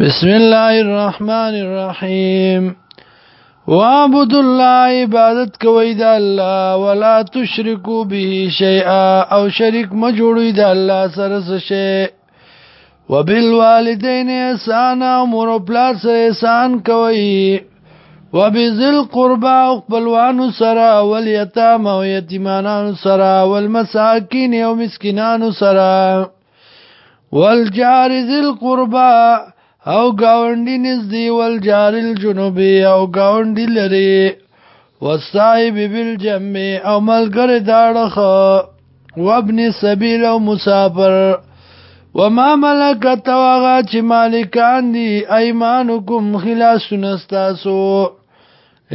بسم الله الرحمن الرحيم وعبد الله عبادت کوي د الله ولا تشركوا به شيئا او شریک ما جوړوي د الله سره څه شي وبالوالدين احسانا مور پلار سره احسان کوي وبذل قربا او خپلوانو سره والیتام او یتیمانانو سره والمساکین او مسکینانو سره والجار ذل قربا او گاونډي نزدې ول جارل جنوبي او گاونډي لري وصائب بالجم او ملګری داړه وابن سبیل او مسافر وما ملکت واغا چې مالکان دي ايمانكم خلاص نستاسو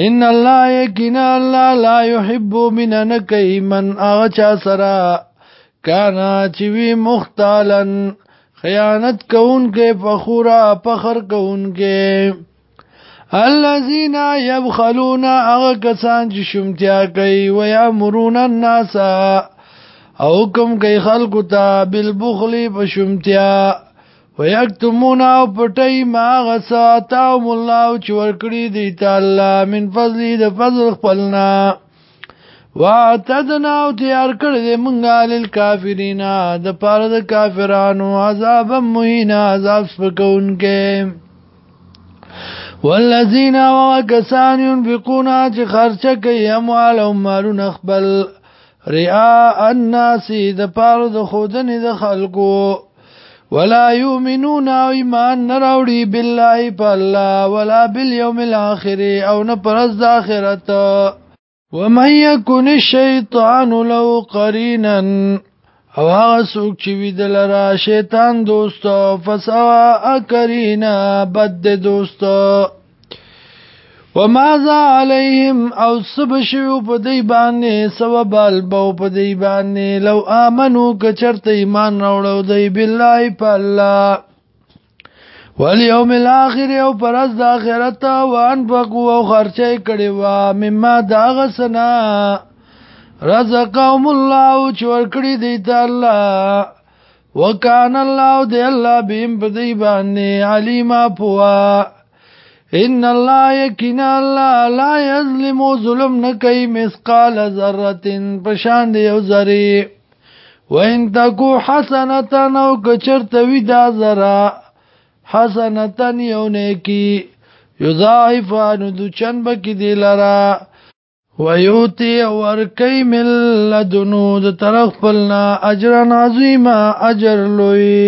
ان الله یقینا الله لا يحب من نکي من اغچا سرا کانا چې وی مختالن خیانت کوونکې فخورا فخر کوونکې الذين يبخلون هغه کسان چې شومتیا کوي او يامرون الناس او کوم کوي خلکو ته بالبخل په شومتیا ويكتمون او پټي ما غساتهم الله چې ورکړي دي تعالی من فضل د فضل خپلنا واتدنا او تیار کړی دی مونږه لیل کافرینا د پاره د کافرانو عذاب مهینا عذاب سپکونکې والذین وکسان ينفقون چې خرچه کوي اموال او مالونه خپل رئاء الناس د پاره د خودنې د خلکو ولا يؤمنون او ایمان نراوړي بالله په الله ولا بالیوم الاخر او نه پرز د اخرت ومن يكن الشيطان لو قرينا او هغه څوک چې ویدل را شیطان دوست فسوا اکرینا بد دوست وماذا عليهم او سبشو په دی باندې سبب البو په دی باندې لو امنو کچرته ایمان راوړو دی بالله په الله والیوم الاخر او پرز د اخرت وان فقو او خرچه کړي وا مما داغ سنا رزقهم الله چې ورکړي دی تعالی وکان الله دی الله بهم بدی باندې علیما پوا ان الله یقین الله لا یظلم ظلم نکي مثقال ذره پشان دی یو ذره وان تکو حسنه نو کچرته وی دا ذره حسنتن یو نیکی یضاعفان دو چند بکی دی لرا ویوتی ورکی من لدنو د طرف پلنا اجرن عظیما اجر لوی